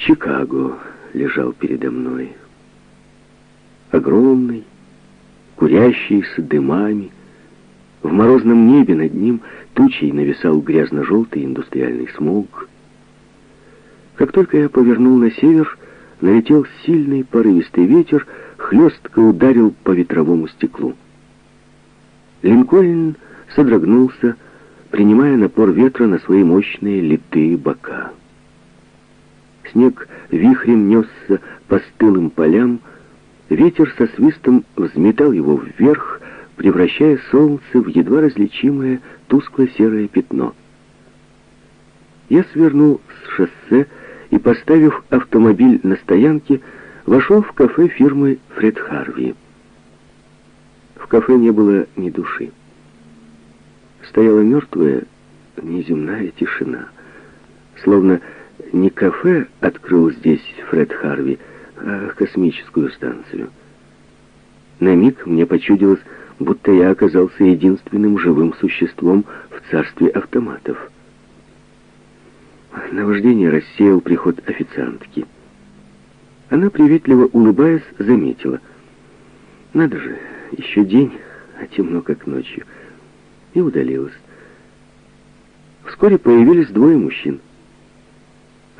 Чикаго лежал передо мной. Огромный, курящийся дымами. В морозном небе над ним тучей нависал грязно-желтый индустриальный смог. Как только я повернул на север, налетел сильный порывистый ветер, хлестко ударил по ветровому стеклу. Линкольн содрогнулся, принимая напор ветра на свои мощные литые бока. Снег вихрем несся по стылым полям, ветер со свистом взметал его вверх, превращая солнце в едва различимое тускло-серое пятно. Я свернул с шоссе и, поставив автомобиль на стоянке, вошел в кафе фирмы «Фред Харви». В кафе не было ни души. Стояла мертвая, неземная тишина. Словно не кафе открыл здесь Фред Харви, а космическую станцию. На миг мне почудилось, будто я оказался единственным живым существом в царстве автоматов. Наваждение рассеял приход официантки. Она, приветливо улыбаясь, заметила. «Надо же, еще день, а темно, как ночью». И удалилась. Вскоре появились двое мужчин.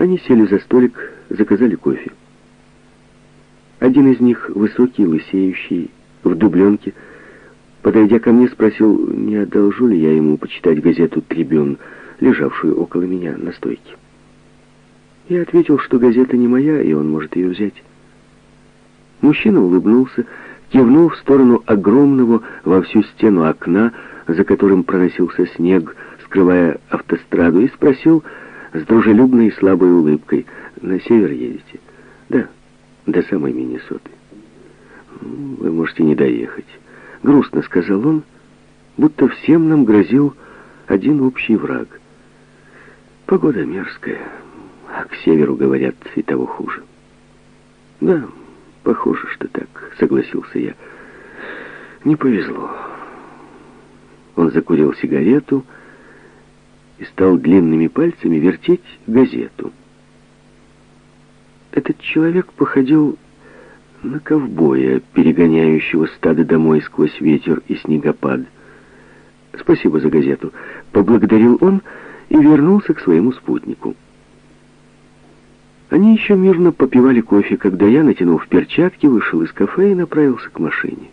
Они сели за столик, заказали кофе. Один из них, высокий, лысеющий, в дубленке, подойдя ко мне, спросил, не одолжу ли я ему почитать газету «Трибюн», лежавшую около меня на стойке. Я ответил, что газета не моя, и он может ее взять. Мужчина улыбнулся, кивнул в сторону огромного во всю стену окна, за которым проносился снег, скрывая автостраду, и спросил с дружелюбной и слабой улыбкой, «На север едете?» «Да, до самой Миннесоты». «Вы можете не доехать», — грустно сказал он, будто всем нам грозил один общий враг. Погода мерзкая, а к северу, говорят, и того хуже. Да, похоже, что так, согласился я. Не повезло. Он закурил сигарету и стал длинными пальцами вертеть газету. Этот человек походил на ковбоя, перегоняющего стадо домой сквозь ветер и снегопад. «Спасибо за газету», — поблагодарил он, — и вернулся к своему спутнику. Они еще мирно попивали кофе, когда я, натянув перчатки, вышел из кафе и направился к машине.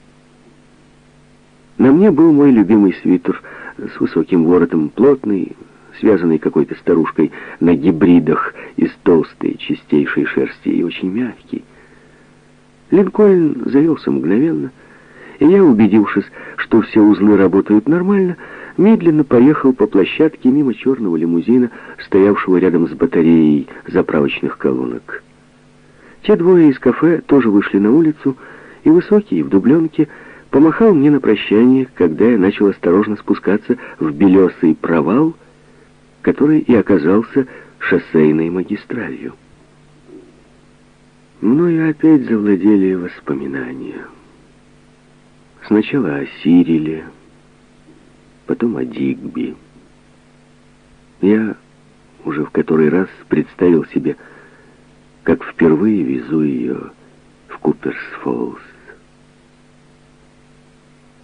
На мне был мой любимый свитер с высоким воротом, плотный, связанный какой-то старушкой на гибридах из толстой, чистейшей шерсти и очень мягкий. Линкольн завелся мгновенно, и я, убедившись, что все узлы работают нормально, медленно поехал по площадке мимо черного лимузина, стоявшего рядом с батареей заправочных колонок. Те двое из кафе тоже вышли на улицу, и высокий, в дубленке, помахал мне на прощание, когда я начал осторожно спускаться в белесый провал, который и оказался шоссейной магистралью. Мною опять завладели воспоминания. Сначала о Сириле, потом о Дигби. Я уже в который раз представил себе, как впервые везу ее в Куперс-Фоллс.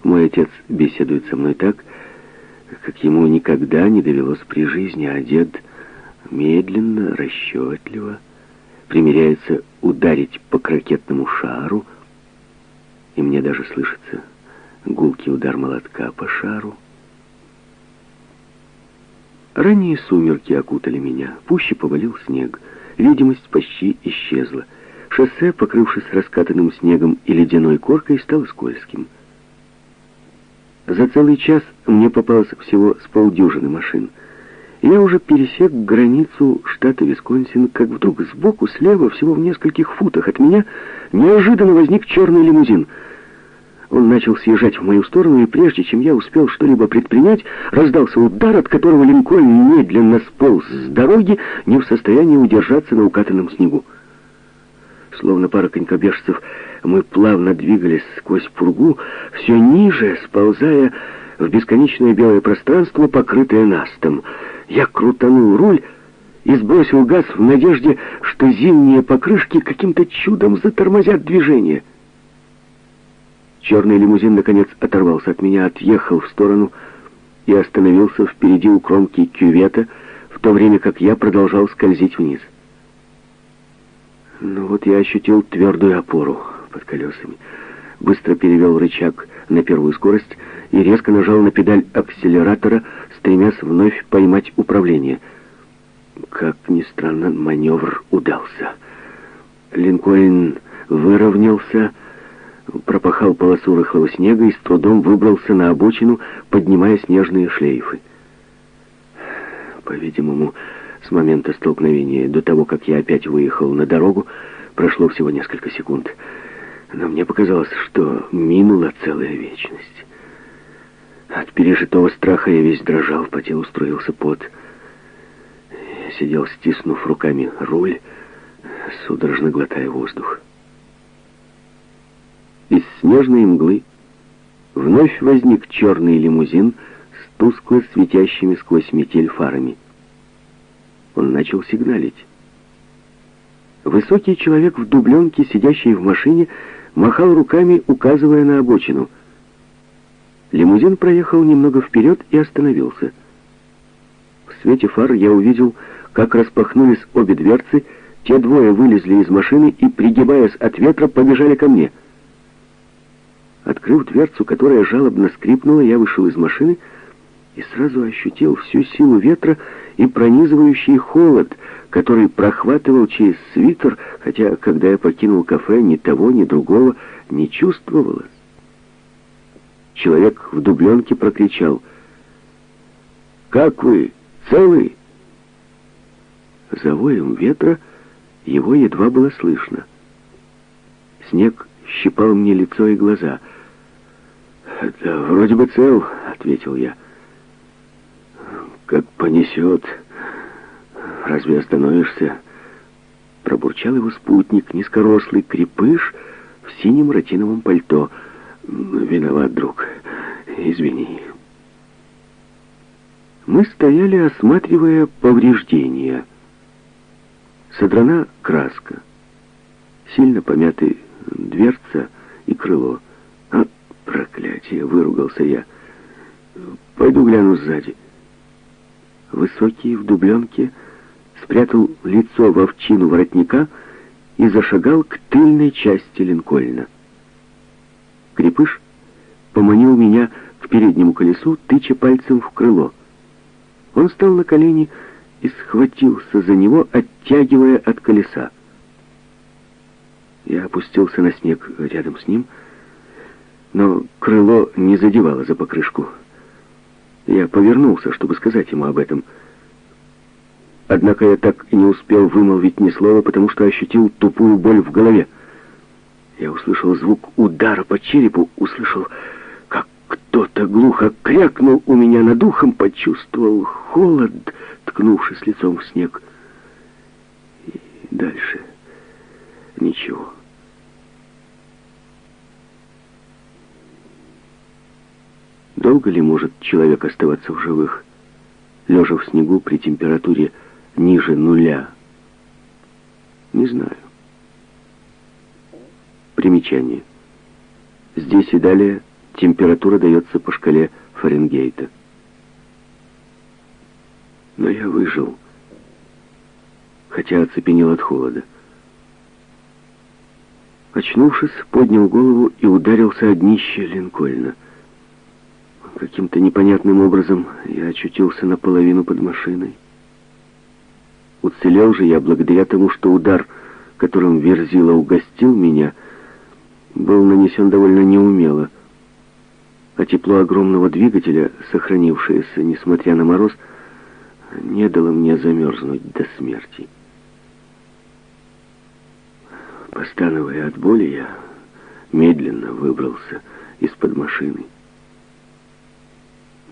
Мой отец беседует со мной так, как ему никогда не довелось при жизни, а дед медленно, расчетливо примеряется ударить по крокетному шару, и мне даже слышится гулкий удар молотка по шару. Ранние сумерки окутали меня, пуще повалил снег. Видимость почти исчезла. Шоссе, покрывшись раскатанным снегом и ледяной коркой, стало скользким. За целый час мне попалось всего с полдюжины машин. Я уже пересек границу штата Висконсин, как вдруг сбоку, слева, всего в нескольких футах от меня, неожиданно возник черный лимузин — он начал съезжать в мою сторону, и прежде чем я успел что-либо предпринять, раздался удар, от которого Линкольн медленно сполз с дороги, не в состоянии удержаться на укатанном снегу. Словно пара конькобежцев, мы плавно двигались сквозь пургу, все ниже, сползая в бесконечное белое пространство, покрытое настом. Я крутанул руль и сбросил газ в надежде, что зимние покрышки каким-то чудом затормозят движение. Черный лимузин, наконец, оторвался от меня, отъехал в сторону и остановился впереди у кромки кювета, в то время как я продолжал скользить вниз. Ну вот я ощутил твердую опору под колесами. Быстро перевел рычаг на первую скорость и резко нажал на педаль акселератора, стремясь вновь поймать управление. Как ни странно, маневр удался. Линкольн выровнялся, пропахал полосу рыхлого снега и с трудом выбрался на обочину, поднимая снежные шлейфы. По-видимому, с момента столкновения до того, как я опять выехал на дорогу, прошло всего несколько секунд. Но мне показалось, что минула целая вечность. От пережитого страха я весь дрожал, по телу струился пот. Я сидел, стиснув руками руль, судорожно глотая воздух. Из снежной мглы вновь возник черный лимузин с тускло светящими сквозь метель фарами. Он начал сигналить. Высокий человек в дубленке, сидящий в машине, махал руками, указывая на обочину. Лимузин проехал немного вперед и остановился. В свете фар я увидел, как распахнулись обе дверцы, те двое вылезли из машины и, пригибаясь от ветра, побежали ко мне. Открыв дверцу, которая жалобно скрипнула, я вышел из машины и сразу ощутил всю силу ветра и пронизывающий холод, который прохватывал через свитер, хотя, когда я покинул кафе, ни того, ни другого не чувствовалось. Человек в дубленке прокричал. «Как вы? Целый?» За воем ветра его едва было слышно. Снег щипал мне лицо и глаза. «Да вроде бы цел», — ответил я как понесет. Разве остановишься?» Пробурчал его спутник, низкорослый крепыш в синем ротиновом пальто. «Виноват, друг. Извини». Мы стояли, осматривая повреждения. Содрана краска. Сильно помяты дверца и крыло. «А, проклятие!» — выругался я. «Пойду гляну сзади» высокий, в дубленке, спрятал лицо в овчину воротника и зашагал к тыльной части Линкольна. Крепыш поманил меня к переднему колесу, тыча пальцем в крыло. Он встал на колени и схватился за него, оттягивая от колеса. Я опустился на снег рядом с ним, но крыло не задевало за покрышку. Я повернулся, чтобы сказать ему об этом. Однако я так и не успел вымолвить ни слова, потому что ощутил тупую боль в голове. Я услышал звук удара по черепу, услышал, как кто-то глухо крякнул у меня над ухом, почувствовал холод, ткнувшись лицом в снег. И дальше ничего. Долго ли может человек оставаться в живых, лежа в снегу при температуре ниже нуля? Не знаю. Примечание. Здесь и далее температура дается по шкале Фаренгейта. Но я выжил, хотя оцепенел от холода. Очнувшись, поднял голову и ударился о днище Линкольна. Каким-то непонятным образом я очутился наполовину под машиной. Уцелел же я благодаря тому, что удар, которым Верзила угостил меня, был нанесен довольно неумело, а тепло огромного двигателя, сохранившееся, несмотря на мороз, не дало мне замерзнуть до смерти. Постановая от боли, я медленно выбрался из-под машины.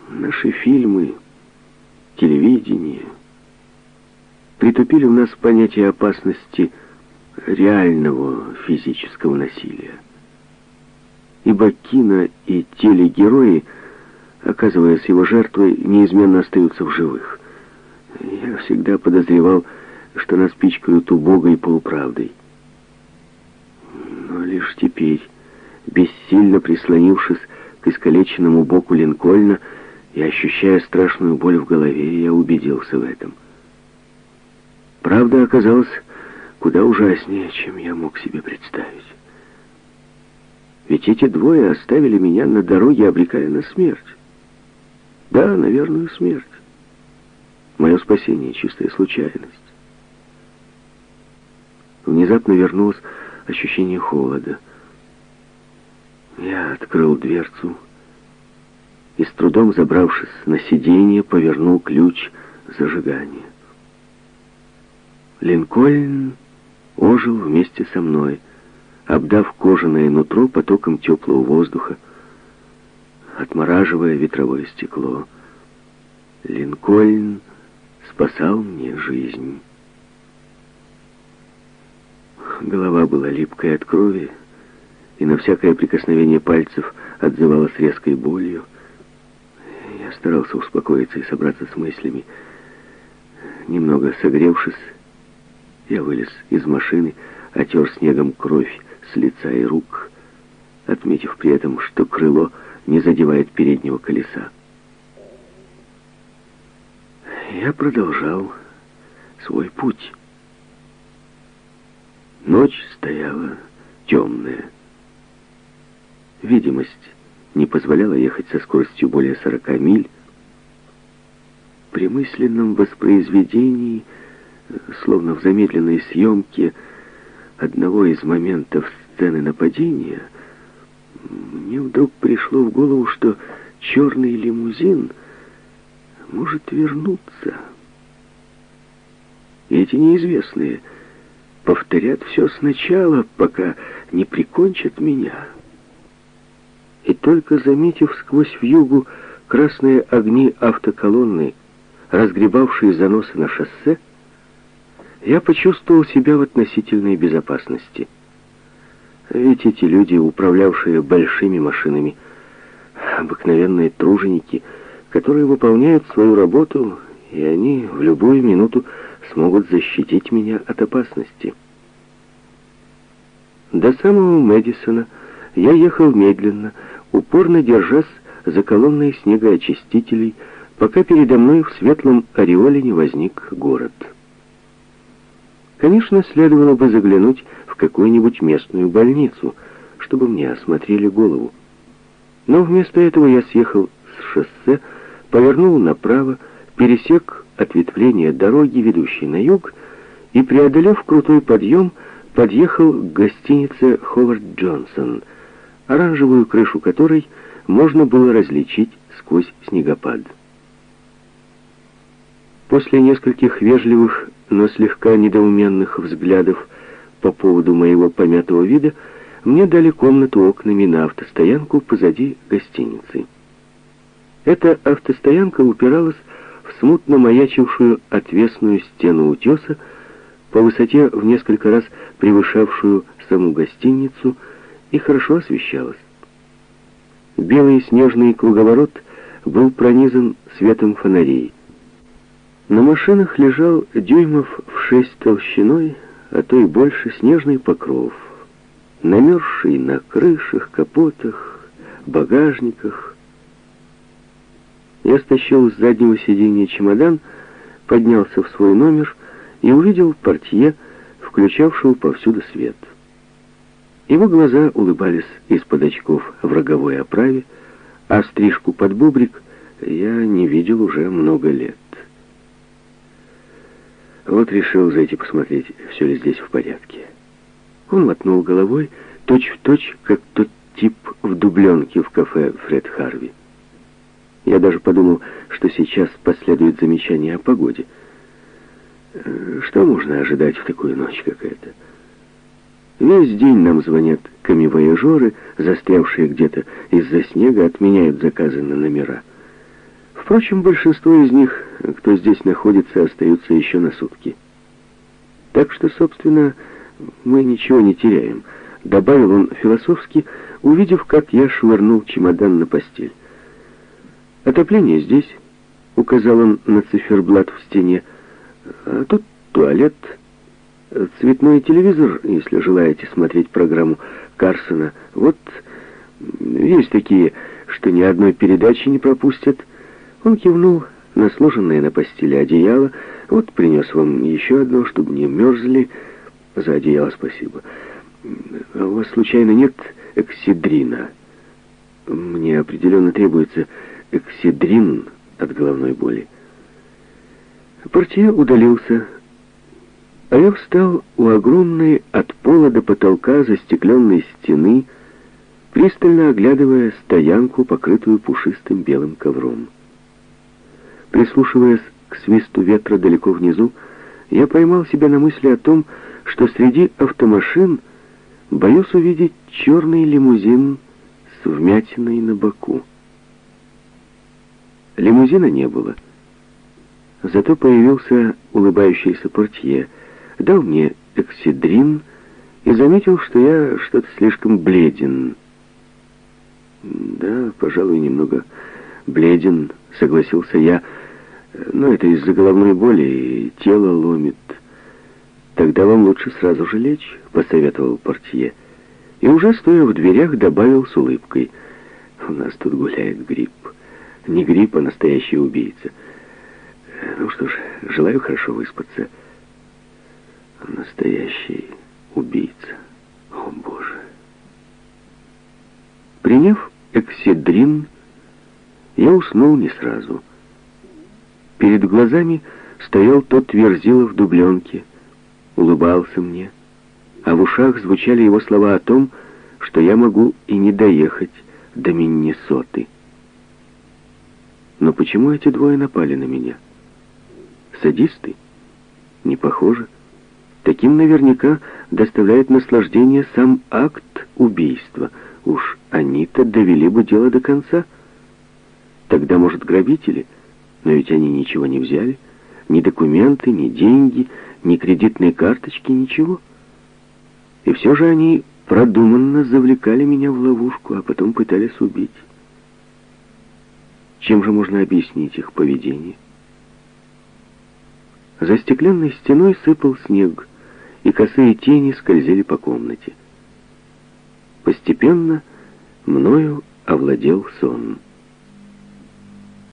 Наши фильмы, телевидение притупили в нас понятие опасности реального физического насилия. Ибо кино и телегерои, оказываясь его жертвой, неизменно остаются в живых. Я всегда подозревал, что нас пичкают убогой полуправдой. Но лишь теперь, бессильно прислонившись к искалеченному боку Линкольна и ощущая страшную боль в голове, я убедился в этом. Правда оказалась куда ужаснее, чем я мог себе представить. Ведь эти двое оставили меня на дороге, обрекая на смерть. Да, на верную смерть. Мое спасение — чистая случайность. Внезапно вернулось ощущение холода. Я открыл дверцу и, с трудом забравшись на сиденье, повернул ключ зажигания. Линкольн ожил вместе со мной, обдав кожаное нутро потоком теплого воздуха, отмораживая ветровое стекло. Линкольн спасал мне жизнь. Голова была липкой от крови, и на всякое прикосновение пальцев отзывалась резкой болью. Я старался успокоиться и собраться с мыслями. Немного согревшись, я вылез из машины, отер снегом кровь с лица и рук, отметив при этом, что крыло не задевает переднего колеса. Я продолжал свой путь. Ночь стояла темная. Видимость не позволяла ехать со скоростью более 40 миль. При мысленном воспроизведении, словно в замедленной съемке одного из моментов сцены нападения, мне вдруг пришло в голову, что черный лимузин может вернуться. Эти неизвестные повторят все сначала, пока не прикончат меня. И только заметив сквозь вьюгу красные огни автоколонны, разгребавшие заносы на шоссе, я почувствовал себя в относительной безопасности. Ведь эти люди, управлявшие большими машинами, обыкновенные труженики, которые выполняют свою работу, и они в любую минуту смогут защитить меня от опасности. До самого Мэдисона я ехал медленно, упорно держась за колонной снегоочистителей, пока передо мной в светлом ореоле не возник город. Конечно, следовало бы заглянуть в какую-нибудь местную больницу, чтобы мне осмотрели голову. Но вместо этого я съехал с шоссе, повернул направо, пересек ответвление дороги, ведущей на юг, и, преодолев крутой подъем, подъехал к гостинице «Ховард Джонсон», оранжевую крышу которой можно было различить сквозь снегопад. После нескольких вежливых, но слегка недоуменных взглядов по поводу моего помятого вида, мне дали комнату окнами на автостоянку позади гостиницы. Эта автостоянка упиралась в смутно маячившую отвесную стену утеса, по высоте в несколько раз превышавшую саму гостиницу, и хорошо освещалась. Белый снежный круговорот был пронизан светом фонарей. На машинах лежал дюймов в шесть толщиной, а то и больше снежный покров, намерзший на крышах, капотах, багажниках, я стащил с заднего сиденья чемодан, поднялся в свой номер и увидел портье, включавшего повсюду свет. Его глаза улыбались из-под очков в роговой оправе, а стрижку под бубрик я не видел уже много лет. Вот решил зайти посмотреть, все ли здесь в порядке. Он мотнул головой, точь-в-точь, точь, как тот тип в дубленке в кафе Фред Харви. Я даже подумал, что сейчас последует замечание о погоде. Э, что можно ожидать в такую ночь, как эта? Весь день нам звонят камевояжеры, застрявшие где-то из-за снега, отменяют заказы на номера. Впрочем, большинство из них, кто здесь находится, остаются еще на сутки. Так что, собственно, мы ничего не теряем, добавил он философски, увидев, как я швырнул чемодан на постель. «Отопление здесь», — указал он на циферблат в стене. А тут туалет, цветной телевизор, если желаете смотреть программу Карсона. Вот есть такие, что ни одной передачи не пропустят. Он кивнул на сложенное на постели одеяло. Вот принес вам еще одно, чтобы не мерзли. За одеяло спасибо. А у вас случайно нет эксидрина? Мне определенно требуется эксидрин от головной боли. Портье удалился, а я встал у огромной от пола до потолка застекленной стены, пристально оглядывая стоянку, покрытую пушистым белым ковром. Прислушиваясь к свисту ветра далеко внизу, я поймал себя на мысли о том, что среди автомашин боюсь увидеть черный лимузин с вмятиной на боку. Лимузина не было. Зато появился улыбающийся портье, дал мне эксидрин и заметил, что я что-то слишком бледен. «Да, пожалуй, немного бледен», — согласился я, — «но это из-за головной боли, и тело ломит». «Тогда вам лучше сразу же лечь», — посоветовал портье. И уже стоя в дверях добавил с улыбкой. «У нас тут гуляет грипп. Не грипп, а настоящий убийца. Ну что ж, желаю хорошо выспаться». «Настоящий убийца. О, Боже!» Приняв экседрин, я уснул не сразу. Перед глазами стоял тот верзила в дубленке, улыбался мне, а в ушах звучали его слова о том, что я могу и не доехать до Миннесоты. Но почему эти двое напали на меня? Садисты? Не похоже. Таким наверняка доставляет наслаждение сам акт убийства. Уж они-то довели бы дело до конца. Тогда, может, грабители? Но ведь они ничего не взяли. Ни документы, ни деньги, ни кредитной карточки, ничего. И все же они продуманно завлекали меня в ловушку, а потом пытались убить. Чем же можно объяснить их поведение? За стеклянной стеной сыпал снег, и косые тени скользили по комнате. Постепенно мною овладел сон.